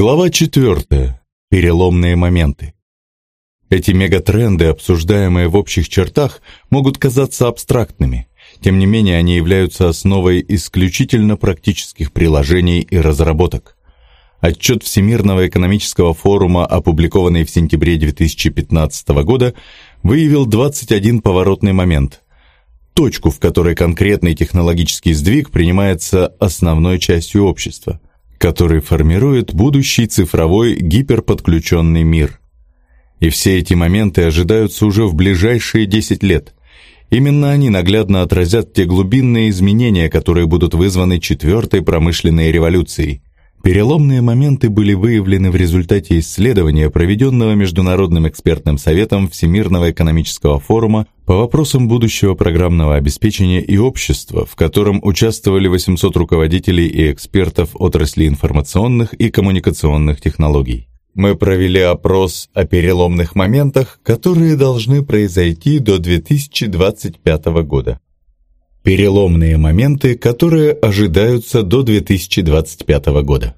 Глава 4. Переломные моменты. Эти мегатренды, обсуждаемые в общих чертах, могут казаться абстрактными. Тем не менее, они являются основой исключительно практических приложений и разработок. Отчет Всемирного экономического форума, опубликованный в сентябре 2015 года, выявил 21 поворотный момент – точку, в которой конкретный технологический сдвиг принимается основной частью общества – который формирует будущий цифровой гиперподключенный мир. И все эти моменты ожидаются уже в ближайшие 10 лет. Именно они наглядно отразят те глубинные изменения, которые будут вызваны четвертой промышленной революцией – Переломные моменты были выявлены в результате исследования, проведенного Международным экспертным советом Всемирного экономического форума по вопросам будущего программного обеспечения и общества, в котором участвовали 800 руководителей и экспертов отрасли информационных и коммуникационных технологий. Мы провели опрос о переломных моментах, которые должны произойти до 2025 года. Переломные моменты, которые ожидаются до 2025 года.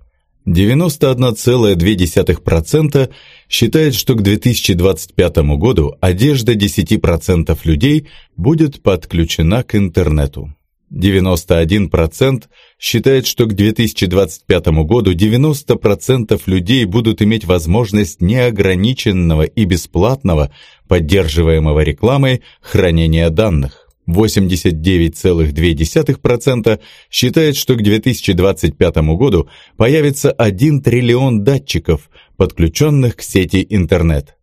91,2% считает, что к 2025 году одежда 10% людей будет подключена к интернету. 91% считает, что к 2025 году 90% людей будут иметь возможность неограниченного и бесплатного, поддерживаемого рекламой, хранения данных. 89,2% считает, что к 2025 году появится 1 триллион датчиков, подключенных к сети интернет.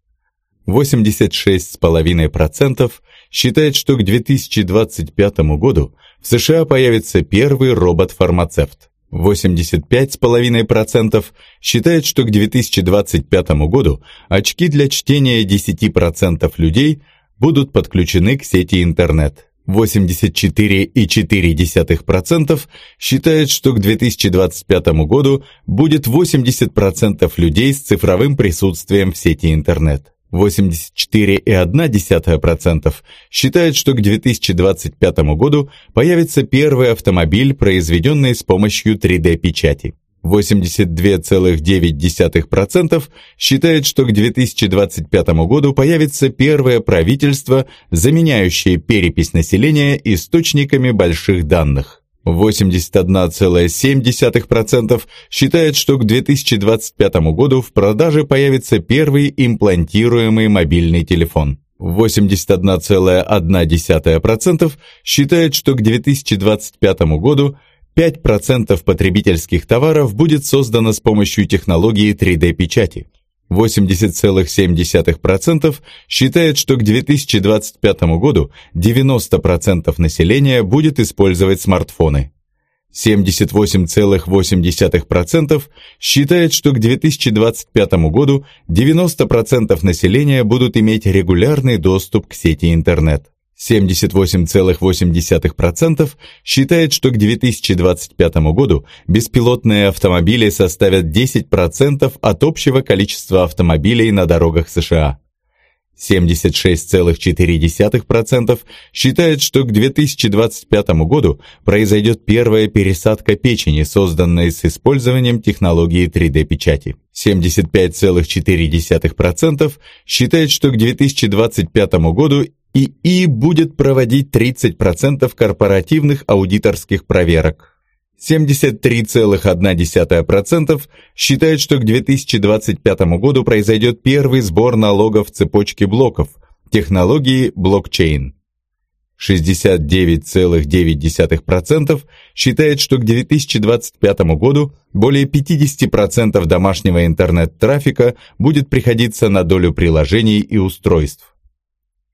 86,5% считает, что к 2025 году в США появится первый робот-фармацевт. 85,5% считает, что к 2025 году очки для чтения 10% людей будут подключены к сети интернет. 84,4% считает, что к 2025 году будет 80% людей с цифровым присутствием в сети интернет. 84,1% считает, что к 2025 году появится первый автомобиль, произведенный с помощью 3D-печати. 82,9% считает, что к 2025 году появится первое правительство, заменяющее перепись населения источниками больших данных. 81,7% считает, что к 2025 году в продаже появится первый имплантируемый мобильный телефон. 81,1% считает, что к 2025 году 5% потребительских товаров будет создано с помощью технологии 3D-печати. 80,7% считает, что к 2025 году 90% населения будет использовать смартфоны. 78,8% считает, что к 2025 году 90% населения будут иметь регулярный доступ к сети интернет. 78,8% считает, что к 2025 году беспилотные автомобили составят 10% от общего количества автомобилей на дорогах США. 76,4% считает, что к 2025 году произойдет первая пересадка печени, созданная с использованием технологии 3D-печати. 75,4% считает, что к 2025 году ИИ будет проводить 30% корпоративных аудиторских проверок. 73,1% считает, что к 2025 году произойдет первый сбор налогов в цепочке блоков, технологии блокчейн. 69,9% считает, что к 2025 году более 50% домашнего интернет-трафика будет приходиться на долю приложений и устройств.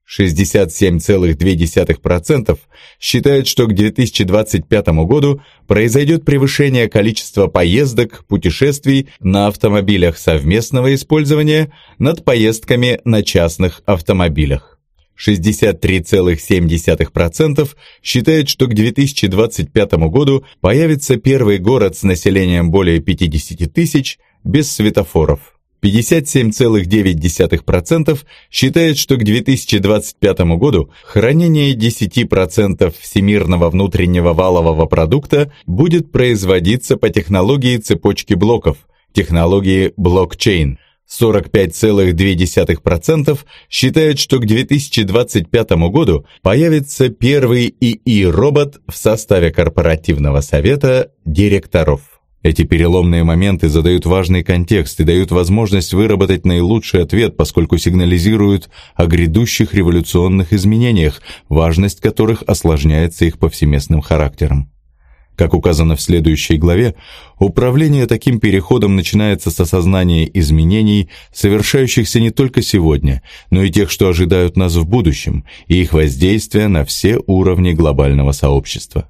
67,2% считают, что к 2025 году произойдет превышение количества поездок, путешествий на автомобилях совместного использования над поездками на частных автомобилях. 63,7% считают, что к 2025 году появится первый город с населением более 50 тысяч без светофоров. 57,9% считает, что к 2025 году хранение 10% всемирного внутреннего валового продукта будет производиться по технологии цепочки блоков, технологии блокчейн. 45,2% считают, что к 2025 году появится первый ИИ-робот в составе корпоративного совета директоров. Эти переломные моменты задают важный контекст и дают возможность выработать наилучший ответ, поскольку сигнализируют о грядущих революционных изменениях, важность которых осложняется их повсеместным характером. Как указано в следующей главе, управление таким переходом начинается с осознания изменений, совершающихся не только сегодня, но и тех, что ожидают нас в будущем, и их воздействия на все уровни глобального сообщества.